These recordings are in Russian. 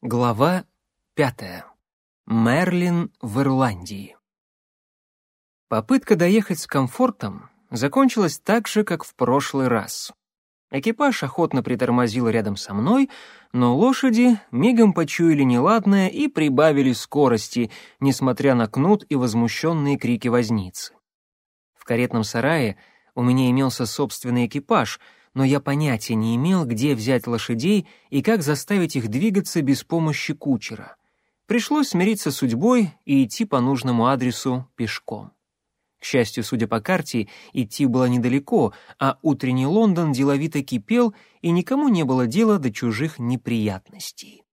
Глава пятая. Мерлин в Ирландии. Попытка доехать с комфортом закончилась так же, как в прошлый раз. Экипаж охотно притормозил рядом со мной, но лошади мигом почуяли неладное и прибавили скорости, несмотря на кнут и возмущенные крики возницы. В каретном сарае у меня имелся собственный экипаж — но я понятия не имел, где взять лошадей и как заставить их двигаться без помощи кучера. Пришлось смириться с судьбой и идти по нужному адресу пешком. К счастью, судя по карте, идти было недалеко, а утренний Лондон деловито кипел, и никому не было дела до чужих неприятностей.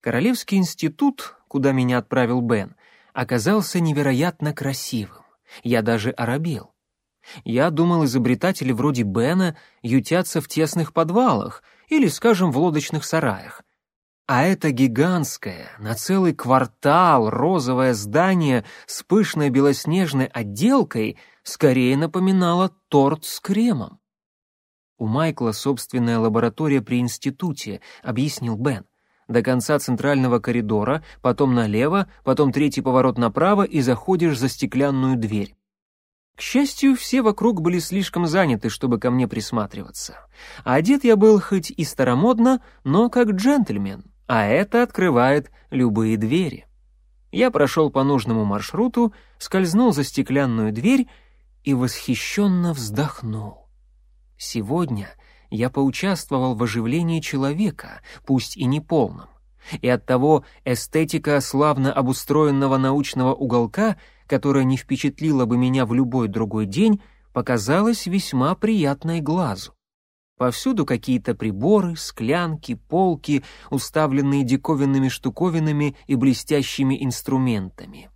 Королевский институт, куда меня отправил Бен, оказался невероятно красивым. Я даже оробел. Я думал, изобретатели вроде Бена ютятся в тесных подвалах или, скажем, в лодочных сараях. А это гигантское, на целый квартал розовое здание с пышной белоснежной отделкой скорее напоминало торт с кремом. У Майкла собственная лаборатория при институте, объяснил Бен. До конца центрального коридора, потом налево, потом третий поворот направо и заходишь за стеклянную дверь. К счастью, все вокруг были слишком заняты, чтобы ко мне присматриваться. Одет я был хоть и старомодно, но как джентльмен, а это открывает любые двери. Я прошел по нужному маршруту, скользнул за стеклянную дверь и восхищенно вздохнул. Сегодня я поучаствовал в оживлении человека, пусть и не полном. И оттого эстетика славно обустроенного научного уголка которая не впечатлила бы меня в любой другой день, показалась весьма приятной глазу. Повсюду какие-то приборы, склянки, полки, уставленные диковинными штуковинами и блестящими инструментами.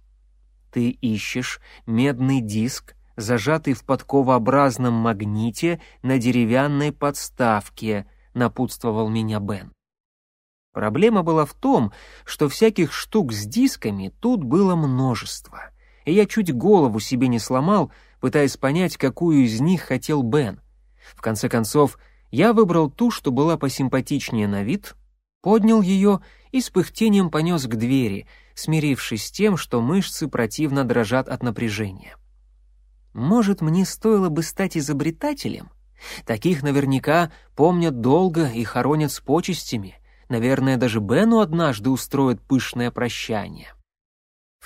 Ты ищешь медный диск, зажатый в подковообразном магните на деревянной подставке, напутствовал меня Бен. Проблема была в том, что всяких штук с дисками тут было множество — и я чуть голову себе не сломал, пытаясь понять, какую из них хотел Бен. В конце концов, я выбрал ту, что была посимпатичнее на вид, поднял ее и с пыхтением понес к двери, смирившись с тем, что мышцы противно дрожат от напряжения. Может, мне стоило бы стать изобретателем? Таких наверняка помнят долго и хоронят с почестями. Наверное, даже Бену однажды устроят пышное прощание.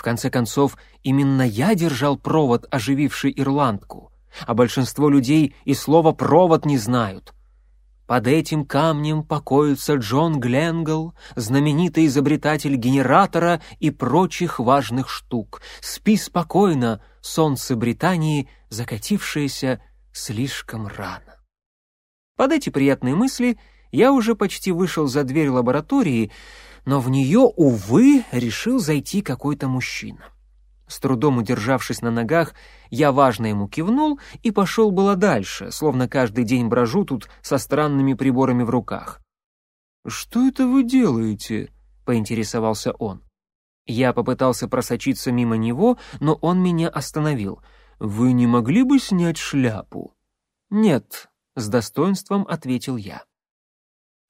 В конце концов, именно я держал провод, ожививший ирландку, а большинство людей и слова «провод» не знают. Под этим камнем покоится Джон Гленгл, знаменитый изобретатель генератора и прочих важных штук. Спи спокойно, солнце Британии, закатившееся слишком рано. Под эти приятные мысли я уже почти вышел за дверь лаборатории, но в нее, увы, решил зайти какой-то мужчина. С трудом удержавшись на ногах, я важно ему кивнул и пошел было дальше, словно каждый день брожу тут со странными приборами в руках. «Что это вы делаете?» — поинтересовался он. Я попытался просочиться мимо него, но он меня остановил. «Вы не могли бы снять шляпу?» «Нет», — с достоинством ответил я.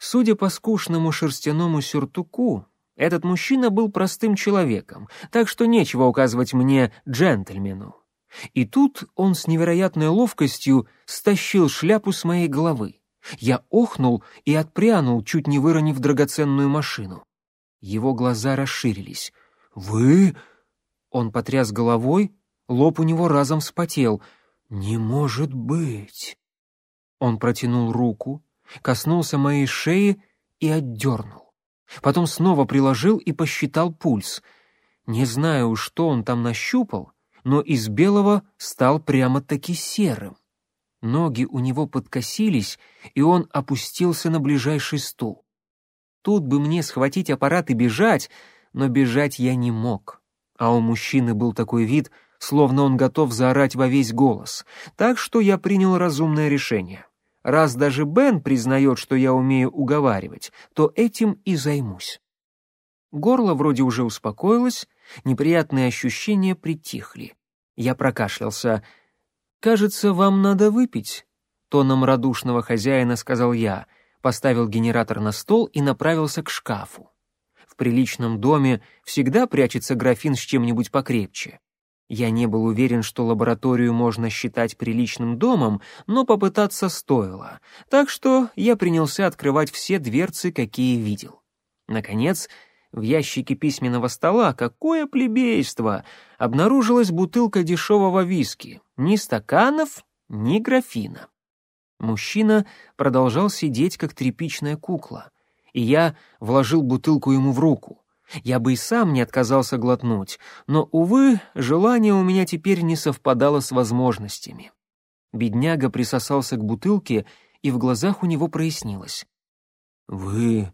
Судя по скучному шерстяному сюртуку, этот мужчина был простым человеком, так что нечего указывать мне джентльмену. И тут он с невероятной ловкостью стащил шляпу с моей головы. Я охнул и отпрянул, чуть не выронив драгоценную машину. Его глаза расширились. «Вы...» Он потряс головой, лоб у него разом вспотел. «Не может быть!» Он протянул руку, коснулся моей шеи и отдернул. Потом снова приложил и посчитал пульс. Не знаю, что он там нащупал, но из белого стал прямо-таки серым. Ноги у него подкосились, и он опустился на ближайший стул. Тут бы мне схватить аппарат и бежать, но бежать я не мог. А у мужчины был такой вид, словно он готов заорать во весь голос, так что я принял разумное решение. Раз даже Бен признает, что я умею уговаривать, то этим и займусь. Горло вроде уже успокоилось, неприятные ощущения притихли. Я прокашлялся. «Кажется, вам надо выпить», — тоном радушного хозяина сказал я, поставил генератор на стол и направился к шкафу. в приличном доме всегда прячется графин с чем-нибудь покрепче. Я не был уверен, что лабораторию можно считать приличным домом, но попытаться стоило, так что я принялся открывать все дверцы, какие видел. Наконец, в ящике письменного стола, какое плебейство, обнаружилась бутылка дешевого виски, ни стаканов, ни графина. Мужчина продолжал сидеть, как тряпичная кукла, и я вложил бутылку ему в руку. Я бы и сам не отказался глотнуть, но, увы, желание у меня теперь не совпадало с возможностями. Бедняга присосался к бутылке, и в глазах у него прояснилось. «Вы...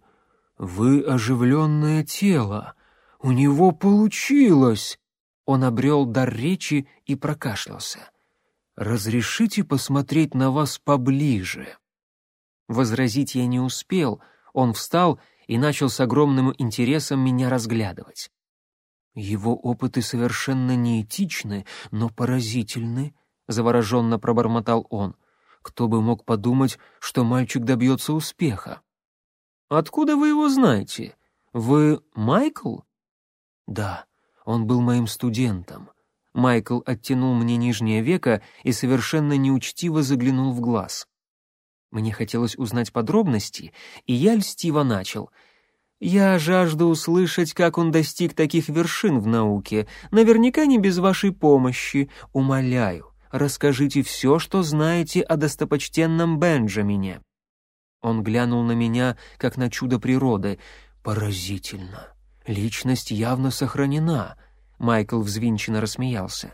вы оживленное тело. У него получилось!» Он обрел дар речи и прокашлялся. «Разрешите посмотреть на вас поближе?» Возразить я не успел, он встал и начал с огромным интересом меня разглядывать. «Его опыты совершенно неэтичны, но поразительны», — завороженно пробормотал он. «Кто бы мог подумать, что мальчик добьется успеха?» «Откуда вы его знаете? Вы Майкл?» «Да, он был моим студентом. Майкл оттянул мне нижнее веко и совершенно неучтиво заглянул в глаз. Мне хотелось узнать подробности, и я льстиво начал. «Я жажду услышать, как он достиг таких вершин в науке. Наверняка не без вашей помощи. Умоляю, расскажите все, что знаете о достопочтенном Бенджамине». Он глянул на меня, как на чудо природы. «Поразительно. Личность явно сохранена. Майкл взвинченно рассмеялся.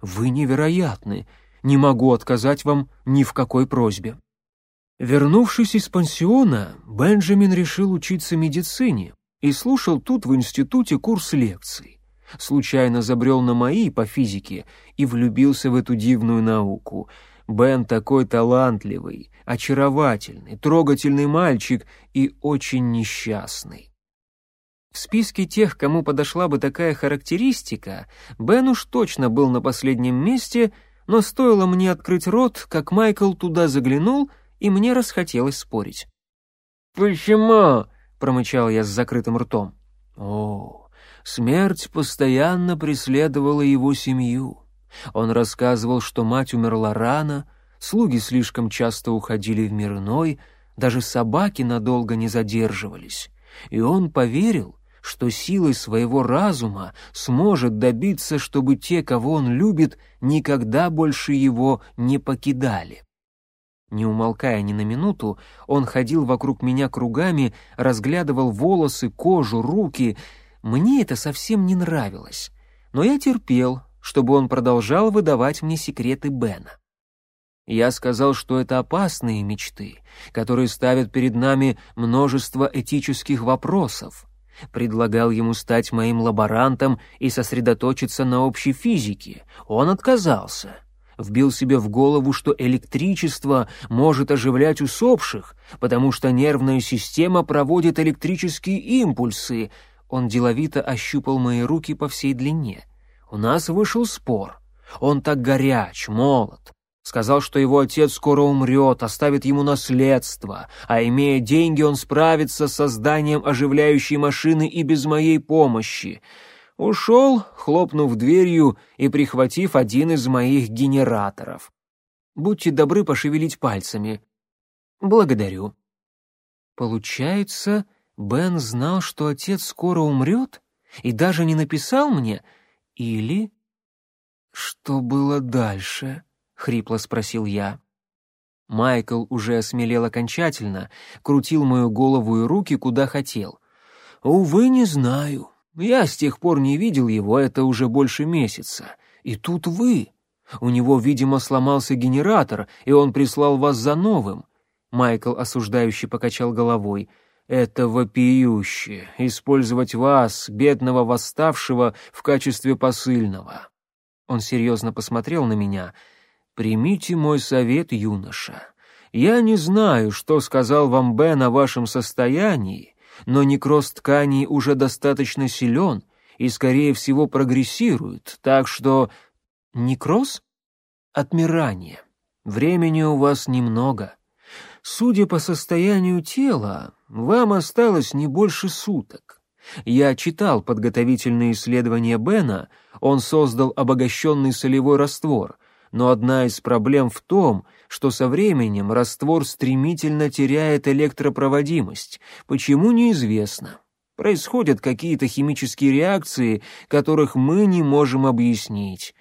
«Вы невероятны. Не могу отказать вам ни в какой просьбе». Вернувшись из пансиона, Бенджамин решил учиться медицине и слушал тут в институте курс лекций. Случайно забрел на мои по физике и влюбился в эту дивную науку. Бен такой талантливый, очаровательный, трогательный мальчик и очень несчастный. В списке тех, кому подошла бы такая характеристика, Бен уж точно был на последнем месте, но стоило мне открыть рот, как Майкл туда заглянул, и мне расхотелось спорить. «Почему?» — промычал я с закрытым ртом. «О, смерть постоянно преследовала его семью. Он рассказывал, что мать умерла рано, слуги слишком часто уходили в мир иной, даже собаки надолго не задерживались. И он поверил, что силой своего разума сможет добиться, чтобы те, кого он любит, никогда больше его не покидали. Не умолкая ни на минуту, он ходил вокруг меня кругами, разглядывал волосы, кожу, руки. Мне это совсем не нравилось, но я терпел, чтобы он продолжал выдавать мне секреты Бена. Я сказал, что это опасные мечты, которые ставят перед нами множество этических вопросов, Предлагал ему стать моим лаборантом и сосредоточиться на общей физике. Он отказался. Вбил себе в голову, что электричество может оживлять усопших, потому что нервная система проводит электрические импульсы. Он деловито ощупал мои руки по всей длине. У нас вышел спор. Он так горяч, молод, Сказал, что его отец скоро умрет, оставит ему наследство, а имея деньги, он справится с созданием оживляющей машины и без моей помощи. Ушел, хлопнув дверью и прихватив один из моих генераторов. Будьте добры пошевелить пальцами. Благодарю. Получается, Бен знал, что отец скоро умрет, и даже не написал мне? Или... Что было дальше? хрипло спросил я. Майкл уже осмелел окончательно, крутил мою голову и руки куда хотел. Увы, не знаю. Я с тех пор не видел его, это уже больше месяца. И тут вы. У него, видимо, сломался генератор, и он прислал вас за новым. Майкл осуждающе покачал головой. Это вопиюще — использовать вас, бедного восставшего, в качестве посыльного. Он серьезно посмотрел на меня — Примите мой совет, юноша. Я не знаю, что сказал вам Бен о вашем состоянии, но некроз тканей уже достаточно силен и, скорее всего, прогрессирует, так что... Некроз? Отмирание. Времени у вас немного. Судя по состоянию тела, вам осталось не больше суток. Я читал подготовительные исследования Бена, он создал обогащенный солевой раствор, но одна из проблем в том, что со временем раствор стремительно теряет электропроводимость. Почему неизвестно. Происходят какие-то химические реакции, которых мы не можем объяснить.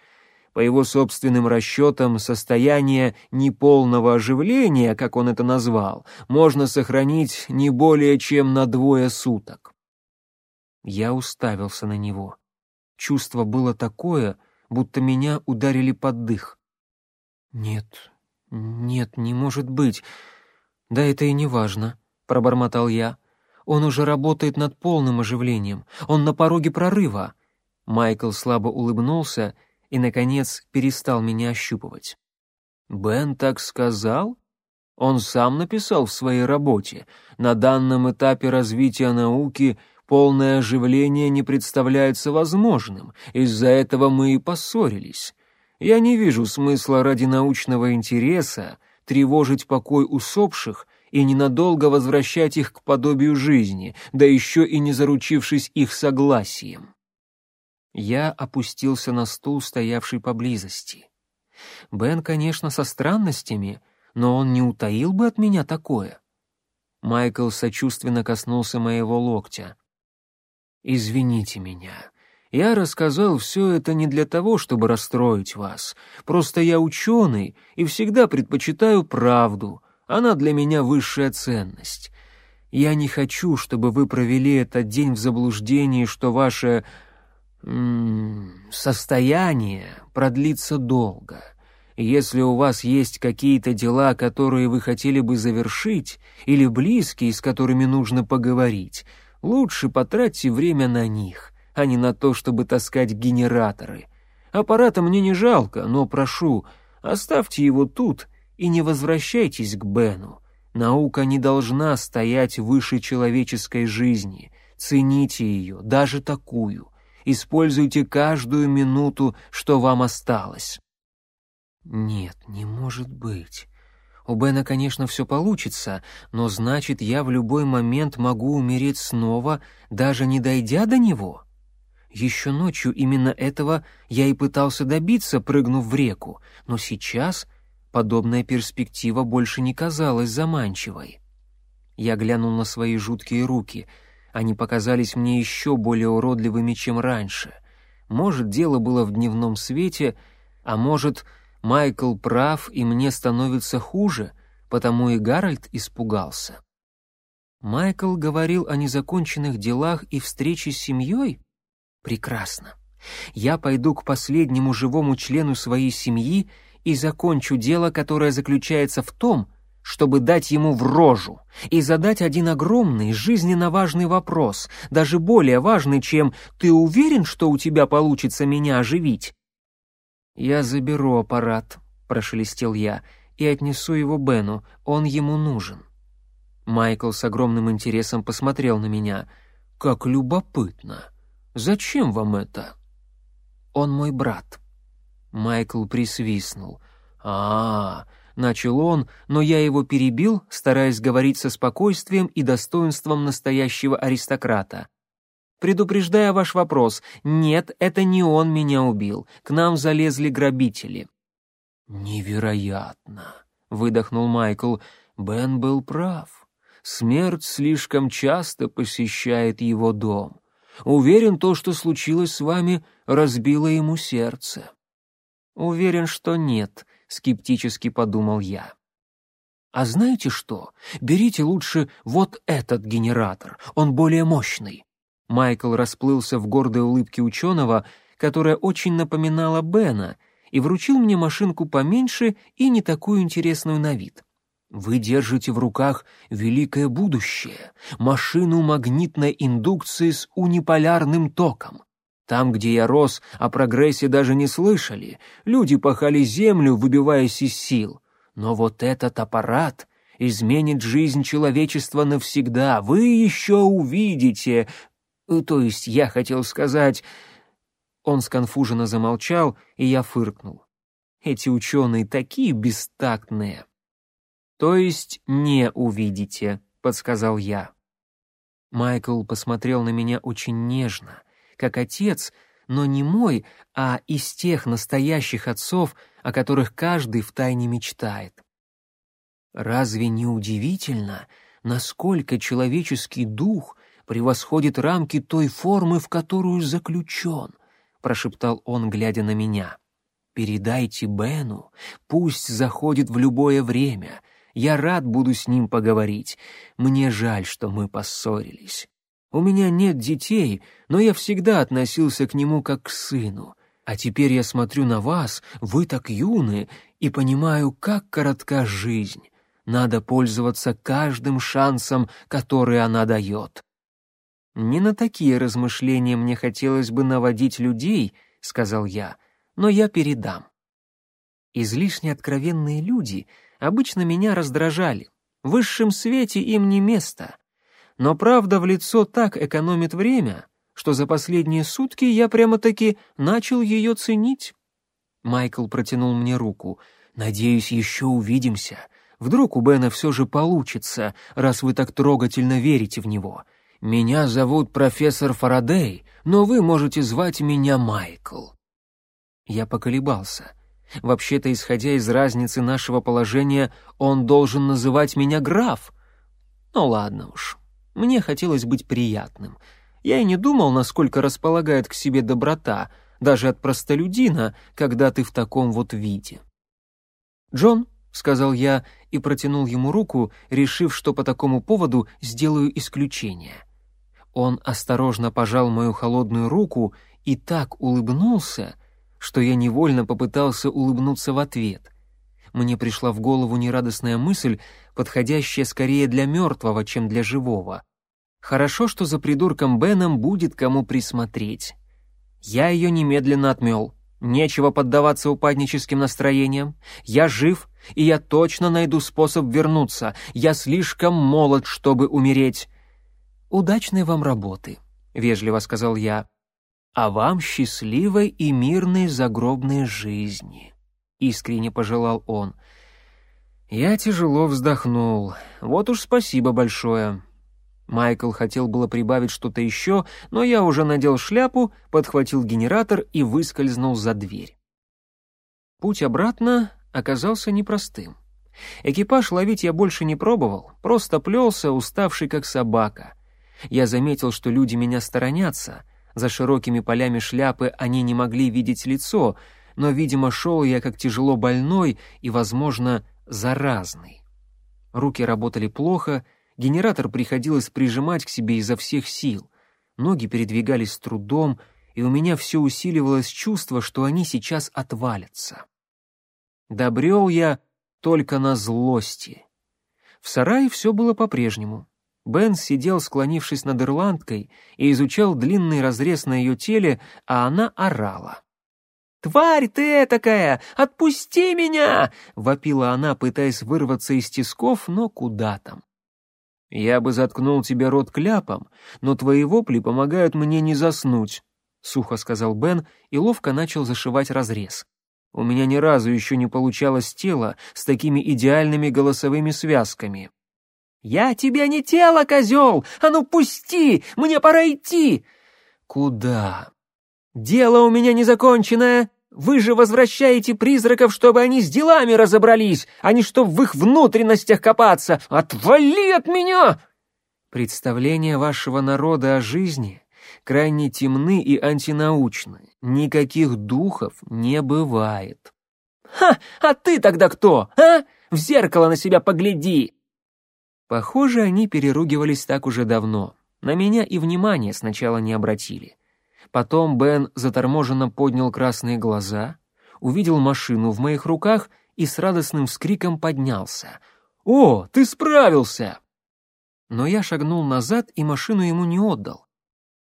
По его собственным расчетам, состояние неполного оживления, как он это назвал, можно сохранить не более чем на двое суток. Я уставился на него. Чувство было такое, будто меня ударили под дых. «Нет, нет, не может быть. Да это и не важно», — пробормотал я. «Он уже работает над полным оживлением. Он на пороге прорыва». Майкл слабо улыбнулся и, наконец, перестал меня ощупывать. «Бен так сказал?» Он сам написал в своей работе. На данном этапе развития науки полное оживление не представляется возможным. Из-за этого мы и поссорились. Я не вижу смысла ради научного интереса тревожить покой усопших и ненадолго возвращать их к подобию жизни, да еще и не заручившись их согласием. Я опустился на стул, стоявший поблизости. Бен, конечно, со странностями, но он не утаил бы от меня такое. Майкл сочувственно коснулся моего локтя. «Извините меня. Я рассказал все это не для того, чтобы расстроить вас. Просто я ученый и всегда предпочитаю правду. Она для меня высшая ценность. Я не хочу, чтобы вы провели этот день в заблуждении, что ваше состояние продлится долго. Если у вас есть какие-то дела, которые вы хотели бы завершить, или близкие, с которыми нужно поговорить, лучше потратьте время на них а не на то, чтобы таскать генераторы. Аппарата мне не жалко, но прошу, оставьте его тут и не возвращайтесь к Бену. Наука не должна стоять выше человеческой жизни. Цените ее, даже такую. Используйте каждую минуту, что вам осталось. Нет, не может быть. У Бена, конечно, все получится, но значит, я в любой момент могу умереть снова, даже не дойдя до него. Еще ночью именно этого я и пытался добиться, прыгнув в реку, но сейчас подобная перспектива больше не казалась заманчивой. Я глянул на свои жуткие руки. Они показались мне еще более уродливыми, чем раньше. Может, дело было в дневном свете, а может, Майкл прав, и мне становится хуже, потому и Гарольд испугался. Майкл говорил о незаконченных делах и встрече с семьей? Прекрасно. Я пойду к последнему живому члену своей семьи и закончу дело, которое заключается в том, чтобы дать ему в рожу и задать один огромный, жизненно важный вопрос, даже более важный, чем «ты уверен, что у тебя получится меня оживить?» «Я заберу аппарат», — прошелестел я, — «и отнесу его Бену, он ему нужен». Майкл с огромным интересом посмотрел на меня. «Как любопытно!» Зачем вам это?» «Он мой брат». Майкл присвистнул. а, -а, -а начал он, но я его перебил, стараясь говорить со спокойствием и достоинством настоящего аристократа. Предупреждая ваш вопрос, нет, это не он меня убил. К нам залезли грабители. Невероятно, выдохнул Майкл. Бен был прав. Смерть слишком часто посещает его дом. Уверен, то, что случилось с вами, разбило ему сердце». «Уверен, что нет», — скептически подумал я. «А знаете что? Берите лучше вот этот генератор, он более мощный». Майкл расплылся в гордой улыбке ученого, которая очень напоминала Бена, и вручил мне машинку поменьше и не такую интересную на вид. Вы держите в руках великое будущее, машину магнитной индукции с униполярным током. Там, где я рос, о прогрессе даже не слышали. Люди пахали землю, выбиваясь из сил. Но вот этот аппарат изменит жизнь человечества навсегда. Вы еще увидите... Э, то есть я хотел сказать... Он сконфуженно замолчал, и я фыркнул. Эти ученые такие бестактные. «То есть не увидите», — подсказал я. Майкл посмотрел на меня очень нежно, как отец, но не мой, а из тех настоящих отцов, о которых каждый втайне мечтает. Разве не удивительно, насколько человеческий дух превосходит рамки той формы, в которую заключен? прошептал он, глядя на меня. Передайте Бену, пусть заходит в любое время. Я рад буду с ним поговорить. Мне жаль, что мы поссорились. У меня нет детей, но я всегда относился к нему как к сыну. А теперь я смотрю на вас, вы так юны, и понимаю, как коротка жизнь. Надо пользоваться каждым шансом, который она дает. Не на такие размышления мне хотелось бы наводить людей, сказал я, но я передам. Излишне откровенные люди обычно меня раздражали. В высшем свете им не место. Но правда в лицо так экономит время, что за последние сутки я прямо-таки начал ее ценить. Майкл протянул мне руку. «Надеюсь, еще увидимся. Вдруг у Бена все же получится, раз вы так трогательно верите в него. Меня зовут профессор Фарадей, но вы можете звать меня Майкл». Я поколебался. Вообще-то, исходя из разницы нашего положения, он должен называть меня граф. Ну ладно уж, мне хотелось быть приятным. Я и не думал, насколько располагает к себе доброта, даже от простолюдина, когда ты в таком вот виде. «Джон», — сказал я и протянул ему руку, решив, что по такому поводу сделаю исключение. Он осторожно пожал мою холодную руку и так улыбнулся, что я невольно попытался улыбнуться в ответ. Мне пришла в голову нерадостная мысль, подходящая скорее для мертвого, чем для живого. Хорошо, что за придурком Беном будет кому присмотреть. Я ее немедленно отмел. Нечего поддаваться упадническим настроениям. Я жив, и я точно найду способ вернуться. Я слишком молод, чтобы умереть. «Удачной вам работы», — вежливо сказал я а вам счастливой и мирной загробной жизни», — искренне пожелал он. Я тяжело вздохнул. Вот уж спасибо большое. Майкл хотел было прибавить что-то еще, но я уже надел шляпу, подхватил генератор и выскользнул за дверь. Путь обратно оказался непростым. Экипаж ловить я больше не пробовал, просто плелся, уставший как собака. Я заметил, что люди меня сторонятся — за широкими полями шляпы они не могли видеть лицо, но, видимо, шел я как тяжело больной и, возможно, заразный. Руки работали плохо, генератор приходилось прижимать к себе изо всех сил. Ноги передвигались с трудом, и у меня все усиливалось чувство, что они сейчас отвалятся. Добрел я только на злости. В сарае все было по-прежнему. Бен сидел, склонившись над ирландкой, и изучал длинный разрез на ее теле, а она орала. «Тварь ты такая! Отпусти меня!» — вопила она, пытаясь вырваться из тисков, но куда там. «Я бы заткнул тебе рот кляпом, но твои вопли помогают мне не заснуть», — сухо сказал Бен и ловко начал зашивать разрез. «У меня ни разу еще не получалось тело с такими идеальными голосовыми связками». «Я тебе не тело, козел! А ну пусти! Мне пора идти!» «Куда?» «Дело у меня незаконченное. Вы же возвращаете призраков, чтобы они с делами разобрались, а не чтоб в их внутренностях копаться. Отвали от меня!» «Представления вашего народа о жизни крайне темны и антинаучны. Никаких духов не бывает». «Ха! А ты тогда кто, а? В зеркало на себя погляди!» Похоже, они переругивались так уже давно. На меня и внимания сначала не обратили. Потом Бен заторможенно поднял красные глаза, увидел машину в моих руках и с радостным вскриком поднялся. «О, ты справился!» Но я шагнул назад и машину ему не отдал.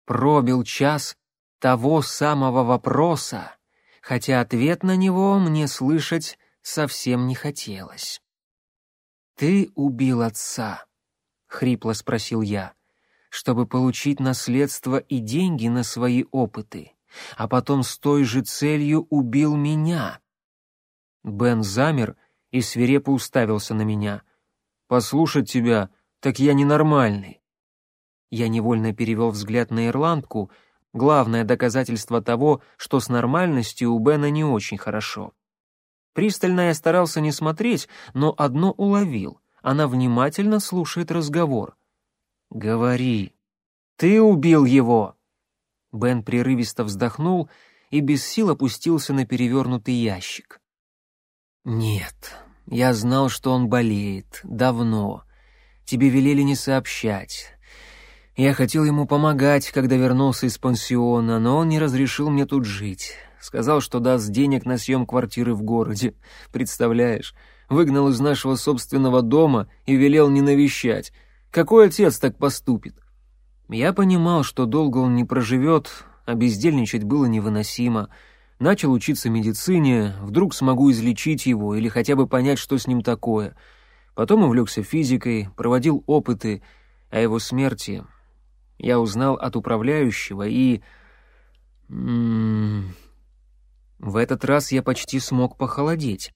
Пробил час того самого вопроса, хотя ответ на него мне слышать совсем не хотелось. «Ты убил отца?» — хрипло спросил я. «Чтобы получить наследство и деньги на свои опыты, а потом с той же целью убил меня». Бен замер и свирепо уставился на меня. «Послушать тебя, так я ненормальный». Я невольно перевел взгляд на ирландку, главное доказательство того, что с нормальностью у Бена не очень хорошо. Пристально я старался не смотреть, но одно уловил. Она внимательно слушает разговор. «Говори. Ты убил его!» Бен прерывисто вздохнул и без сил опустился на перевернутый ящик. «Нет, я знал, что он болеет. Давно. Тебе велели не сообщать. Я хотел ему помогать, когда вернулся из пансиона, но он не разрешил мне тут жить. Сказал, что даст денег на съем квартиры в городе. Представляешь, выгнал из нашего собственного дома и велел не навещать. Какой отец так поступит? Я понимал, что долго он не проживет, а бездельничать было невыносимо. Начал учиться медицине, вдруг смогу излечить его или хотя бы понять, что с ним такое. Потом увлекся физикой, проводил опыты, о его смерти я узнал от управляющего и... в этот раз я почти смог похолодеть.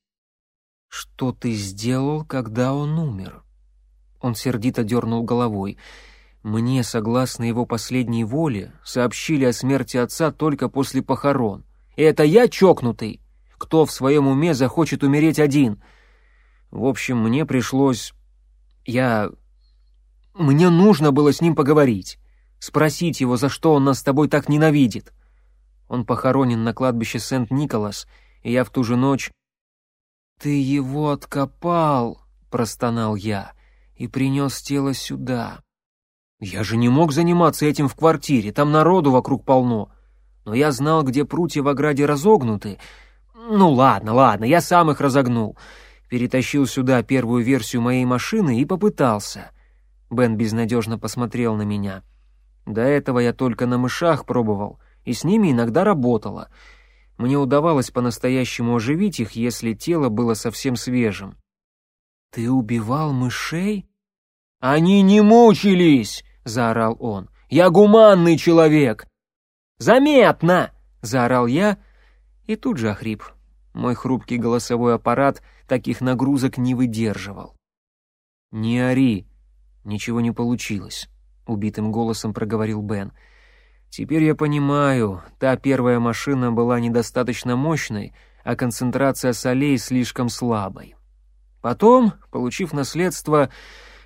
«Что ты сделал, когда он умер?» Он сердито дернул головой. «Мне, согласно его последней воле, сообщили о смерти отца только после похорон. И это я чокнутый? Кто в своем уме захочет умереть один? В общем, мне пришлось... Я... Мне нужно было с ним поговорить, спросить его, за что он нас с тобой так ненавидит. Он похоронен на кладбище Сент-Николас, и я в ту же ночь... «Ты его откопал!» — простонал я, — «и принес тело сюда». Я же не мог заниматься этим в квартире, там народу вокруг полно. Но я знал, где прутья в ограде разогнуты. Ну ладно, ладно, я сам их разогнул. Перетащил сюда первую версию моей машины и попытался. Бен безнадежно посмотрел на меня. До этого я только на мышах пробовал — и с ними иногда работала. Мне удавалось по-настоящему оживить их, если тело было совсем свежим. «Ты убивал мышей?» «Они не мучились!» — заорал он. «Я гуманный человек!» «Заметно!» — заорал я и тут же охрип. Мой хрупкий голосовой аппарат таких нагрузок не выдерживал. «Не ори!» Ничего не получилось, — убитым голосом проговорил Бен. Теперь я понимаю, та первая машина была недостаточно мощной, а концентрация солей слишком слабой. Потом, получив наследство,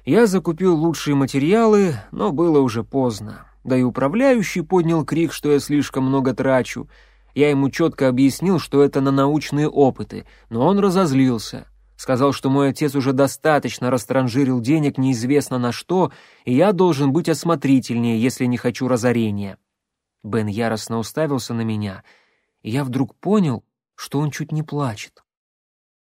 я закупил лучшие материалы, но было уже поздно. Да и управляющий поднял крик, что я слишком много трачу. Я ему четко объяснил, что это на научные опыты, но он разозлился. Сказал, что мой отец уже достаточно растранжирил денег неизвестно на что, и я должен быть осмотрительнее, если не хочу разорения. Бен яростно уставился на меня, я вдруг понял, что он чуть не плачет.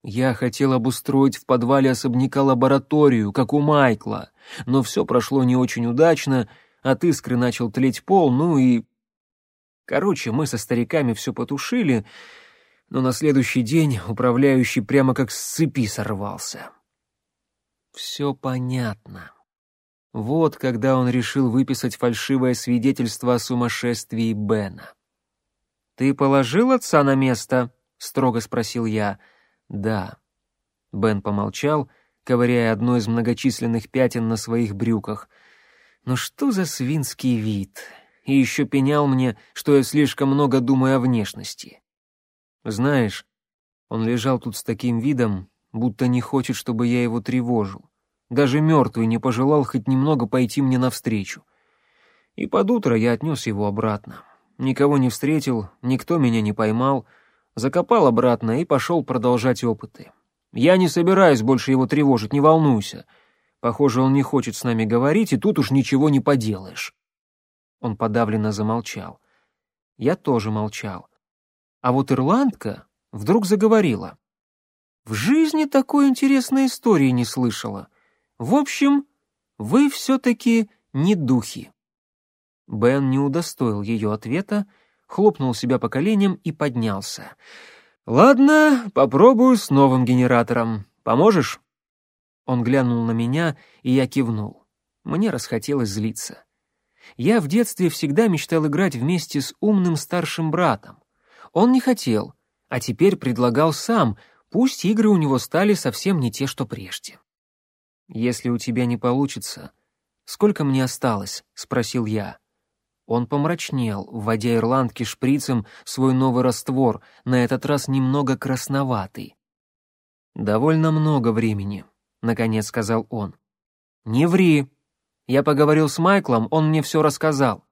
Я хотел обустроить в подвале особняка лабораторию, как у Майкла, но все прошло не очень удачно, от искры начал тлеть пол, ну и... Короче, мы со стариками все потушили, но на следующий день управляющий прямо как с цепи сорвался. Все понятно. Вот когда он решил выписать фальшивое свидетельство о сумасшествии Бена. «Ты положил отца на место?» — строго спросил я. «Да». Бен помолчал, ковыряя одно из многочисленных пятен на своих брюках. «Ну что за свинский вид?» И еще пенял мне, что я слишком много думаю о внешности. Знаешь, он лежал тут с таким видом, будто не хочет, чтобы я его тревожил. Даже мертвый не пожелал хоть немного пойти мне навстречу. И под утро я отнес его обратно. Никого не встретил, никто меня не поймал, закопал обратно и пошел продолжать опыты. Я не собираюсь больше его тревожить, не волнуйся. Похоже, он не хочет с нами говорить, и тут уж ничего не поделаешь. Он подавленно замолчал. Я тоже молчал. А вот ирландка вдруг заговорила. В жизни такой интересной истории не слышала. В общем, вы все-таки не духи». Бен не удостоил ее ответа, хлопнул себя по коленям и поднялся. «Ладно, попробую с новым генератором. Поможешь?» Он глянул на меня, и я кивнул. Мне расхотелось злиться. Я в детстве всегда мечтал играть вместе с умным старшим братом. Он не хотел, а теперь предлагал сам, пусть игры у него стали совсем не те, что прежде. Если у тебя не получится, сколько мне осталось?» — спросил я. Он помрачнел, вводя ирландки шприцем свой новый раствор, на этот раз немного красноватый. «Довольно много времени», — наконец сказал он. «Не ври. Я поговорил с Майклом, он мне все рассказал.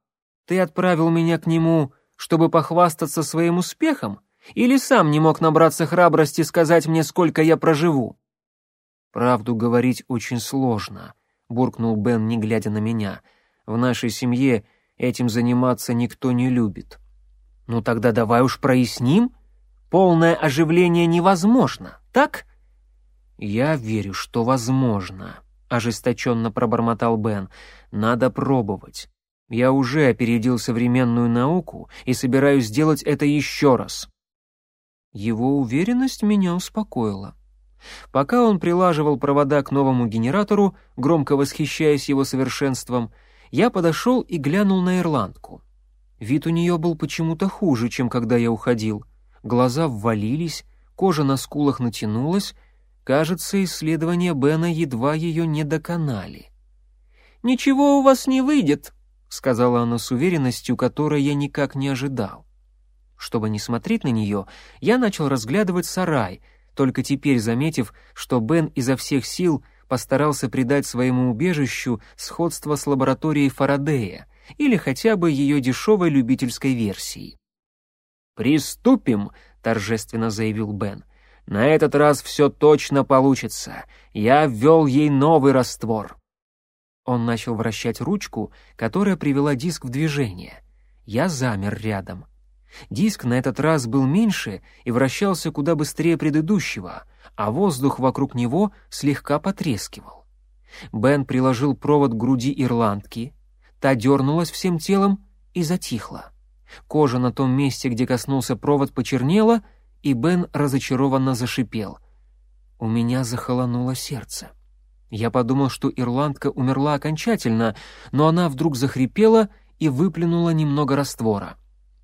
Ты отправил меня к нему, чтобы похвастаться своим успехом? Или сам не мог набраться храбрости сказать мне, сколько я проживу?» «Правду говорить очень сложно», — буркнул Бен, не глядя на меня. «В нашей семье этим заниматься никто не любит». «Ну тогда давай уж проясним. Полное оживление невозможно, так?» «Я верю, что возможно», — ожесточенно пробормотал Бен. «Надо пробовать. Я уже опередил современную науку и собираюсь сделать это еще раз». Его уверенность меня успокоила. Пока он прилаживал провода к новому генератору, громко восхищаясь его совершенством, я подошел и глянул на ирландку. Вид у нее был почему-то хуже, чем когда я уходил. Глаза ввалились, кожа на скулах натянулась, Кажется, исследования Бена едва ее не доконали. «Ничего у вас не выйдет», — сказала она с уверенностью, которой я никак не ожидал. Чтобы не смотреть на нее, я начал разглядывать сарай, только теперь заметив, что Бен изо всех сил постарался придать своему убежищу сходство с лабораторией Фарадея или хотя бы ее дешевой любительской версией. «Приступим», — торжественно заявил Бен. На этот раз все точно получится. Я ввел ей новый раствор». Он начал вращать ручку, которая привела диск в движение. Я замер рядом. Диск на этот раз был меньше и вращался куда быстрее предыдущего, а воздух вокруг него слегка потрескивал. Бен приложил провод к груди ирландки, та дернулась всем телом и затихла. Кожа на том месте, где коснулся провод, почернела — и Бен разочарованно зашипел. У меня захолонуло сердце. Я подумал, что ирландка умерла окончательно, но она вдруг захрипела и выплюнула немного раствора.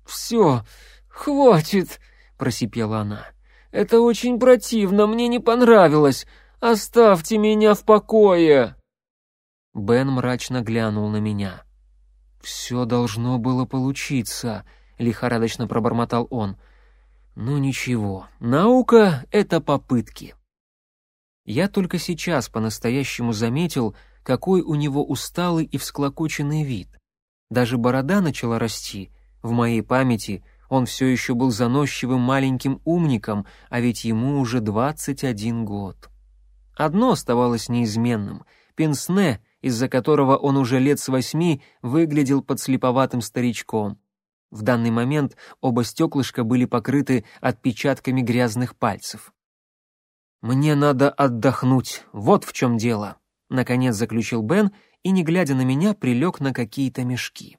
«Все, хватит!» — просипела она. «Это очень противно, мне не понравилось. Оставьте меня в покое!» Бен мрачно глянул на меня. «Все должно было получиться», — лихорадочно пробормотал он. Ну ничего, наука — это попытки. Я только сейчас по-настоящему заметил, какой у него усталый и всклокоченный вид. Даже борода начала расти. В моей памяти он все еще был заносчивым маленьким умником, а ведь ему уже двадцать один год. Одно оставалось неизменным — пенсне, из-за которого он уже лет с восьми выглядел подслеповатым старичком. В данный момент оба стеклышка были покрыты отпечатками грязных пальцев. «Мне надо отдохнуть, вот в чем дело», — наконец заключил Бен и, не глядя на меня, прилег на какие-то мешки.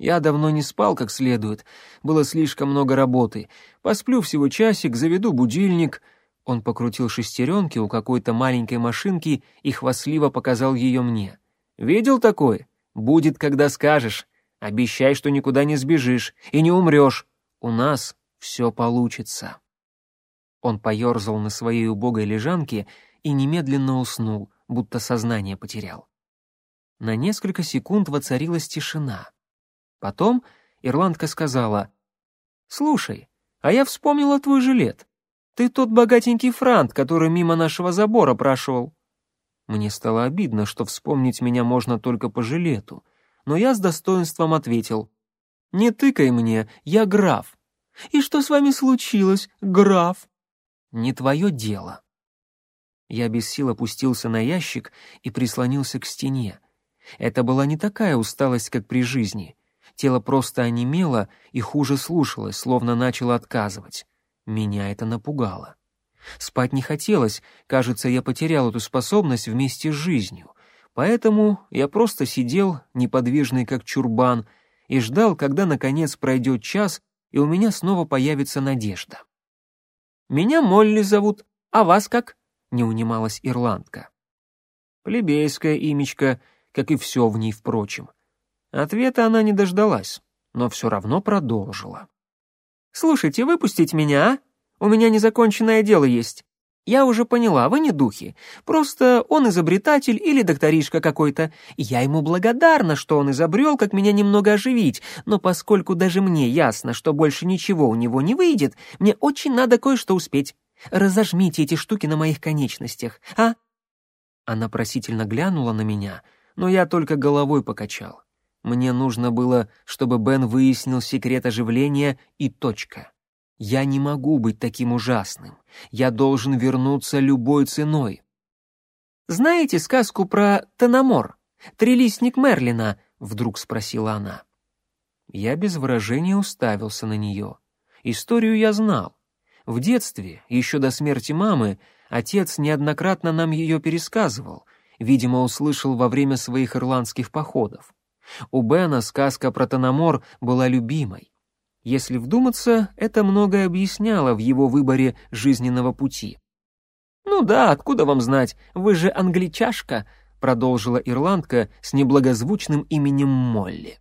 «Я давно не спал как следует, было слишком много работы. Посплю всего часик, заведу будильник». Он покрутил шестеренки у какой-то маленькой машинки и хвастливо показал ее мне. «Видел такой? Будет, когда скажешь. Обещай, что никуда не сбежишь и не умрешь. У нас все получится». Он поерзал на своей убогой лежанке и немедленно уснул, будто сознание потерял. На несколько секунд воцарилась тишина. Потом ирландка сказала, «Слушай, а я вспомнила твой жилет. Ты тот богатенький франт, который мимо нашего забора прошел». Мне стало обидно, что вспомнить меня можно только по жилету — но я с достоинством ответил. «Не тыкай мне, я граф». «И что с вами случилось, граф?» «Не твое дело». Я без сил опустился на ящик и прислонился к стене. Это была не такая усталость, как при жизни. Тело просто онемело и хуже слушалось, словно начало отказывать. Меня это напугало. Спать не хотелось, кажется, я потерял эту способность вместе с жизнью. Поэтому я просто сидел, неподвижный как чурбан, и ждал, когда, наконец, пройдет час, и у меня снова появится надежда. «Меня Молли зовут, а вас как?» — не унималась ирландка. Плебейское имечко, как и все в ней, впрочем. Ответа она не дождалась, но все равно продолжила. «Слушайте, выпустить меня, а? У меня незаконченное дело есть. Я уже поняла, вы не духи. Просто он изобретатель или докторишка какой-то. Я ему благодарна, что он изобрел, как меня немного оживить, но поскольку даже мне ясно, что больше ничего у него не выйдет, мне очень надо кое-что успеть. Разожмите эти штуки на моих конечностях, а?» Она просительно глянула на меня, но я только головой покачал. Мне нужно было, чтобы Бен выяснил секрет оживления и точка. Я не могу быть таким ужасным. Я должен вернуться любой ценой. «Знаете сказку про Тономор? Трилистник Мерлина?» — вдруг спросила она. Я без выражения уставился на нее. Историю я знал. В детстве, еще до смерти мамы, отец неоднократно нам ее пересказывал, видимо, услышал во время своих ирландских походов. У Бена сказка про Тономор была любимой. Если вдуматься, это многое объясняло в его выборе жизненного пути. «Ну да, откуда вам знать? Вы же англичашка», — продолжила ирландка с неблагозвучным именем Молли.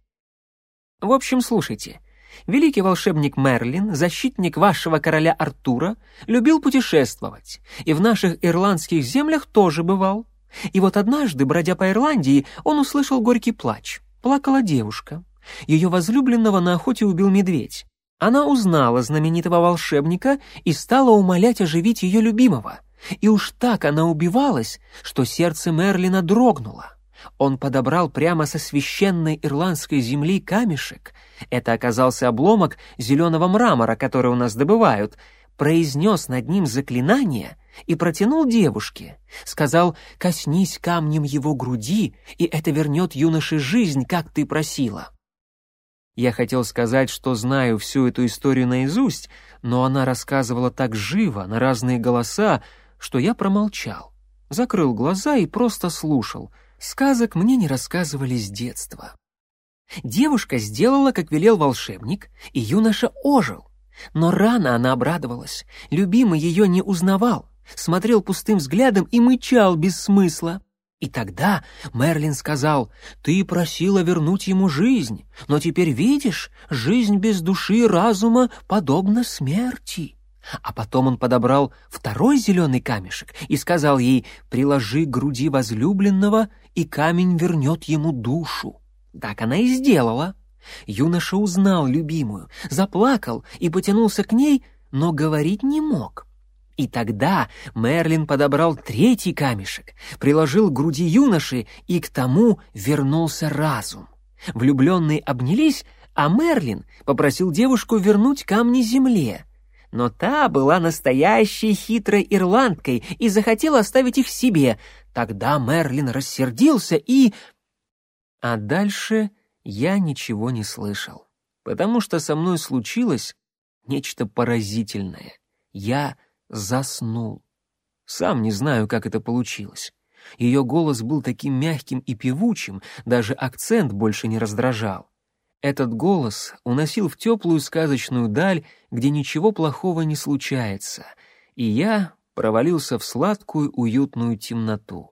«В общем, слушайте. Великий волшебник Мерлин, защитник вашего короля Артура, любил путешествовать, и в наших ирландских землях тоже бывал. И вот однажды, бродя по Ирландии, он услышал горький плач. Плакала девушка. Ее возлюбленного на охоте убил медведь. Она узнала знаменитого волшебника и стала умолять оживить ее любимого. И уж так она убивалась, что сердце Мерлина дрогнуло. Он подобрал прямо со священной ирландской земли камешек. Это оказался обломок зеленого мрамора, который у нас добывают. Произнес над ним заклинание и протянул девушке. Сказал, коснись камнем его груди, и это вернет юноше жизнь, как ты просила. Я хотел сказать, что знаю всю эту историю наизусть, но она рассказывала так живо, на разные голоса, что я промолчал. Закрыл глаза и просто слушал. Сказок мне не рассказывали с детства. Девушка сделала, как велел волшебник, и юноша ожил. Но рано она обрадовалась. Любимый ее не узнавал, смотрел пустым взглядом и мычал без смысла. И тогда Мерлин сказал, «Ты просила вернуть ему жизнь, но теперь видишь, жизнь без души и разума подобна смерти». А потом он подобрал второй зеленый камешек и сказал ей, «Приложи к груди возлюбленного, и камень вернет ему душу». Так она и сделала. Юноша узнал любимую, заплакал и потянулся к ней, но говорить не мог. И тогда Мерлин подобрал третий камешек, приложил к груди юноши, и к тому вернулся разум. Влюбленные обнялись, а Мерлин попросил девушку вернуть камни земле. Но та была настоящей хитрой ирландкой и захотела оставить их себе. Тогда Мерлин рассердился и... А дальше я ничего не слышал, потому что со мной случилось нечто поразительное. Я заснул. Сам не знаю, как это получилось. Ее голос был таким мягким и певучим, даже акцент больше не раздражал. Этот голос уносил в теплую сказочную даль, где ничего плохого не случается, и я провалился в сладкую уютную темноту.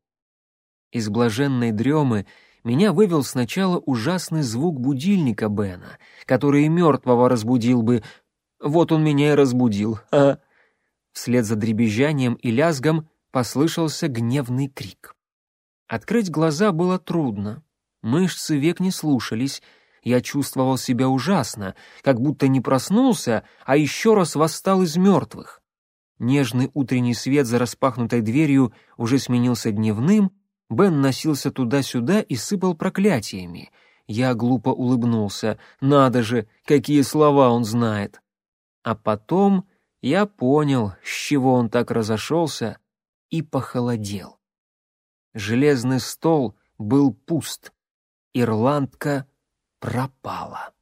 Из блаженной дремы меня вывел сначала ужасный звук будильника Бена, который мертвого разбудил бы. Вот он меня и разбудил, а Вслед за дребезжанием и лязгом послышался гневный крик. Открыть глаза было трудно. Мышцы век не слушались. Я чувствовал себя ужасно, как будто не проснулся, а еще раз восстал из мертвых. Нежный утренний свет за распахнутой дверью уже сменился дневным, Бен носился туда-сюда и сыпал проклятиями. Я глупо улыбнулся. Надо же, какие слова он знает. А потом я понял, с чего он так разошелся, и похолодел. Железный стол был пуст. Ирландка пропала.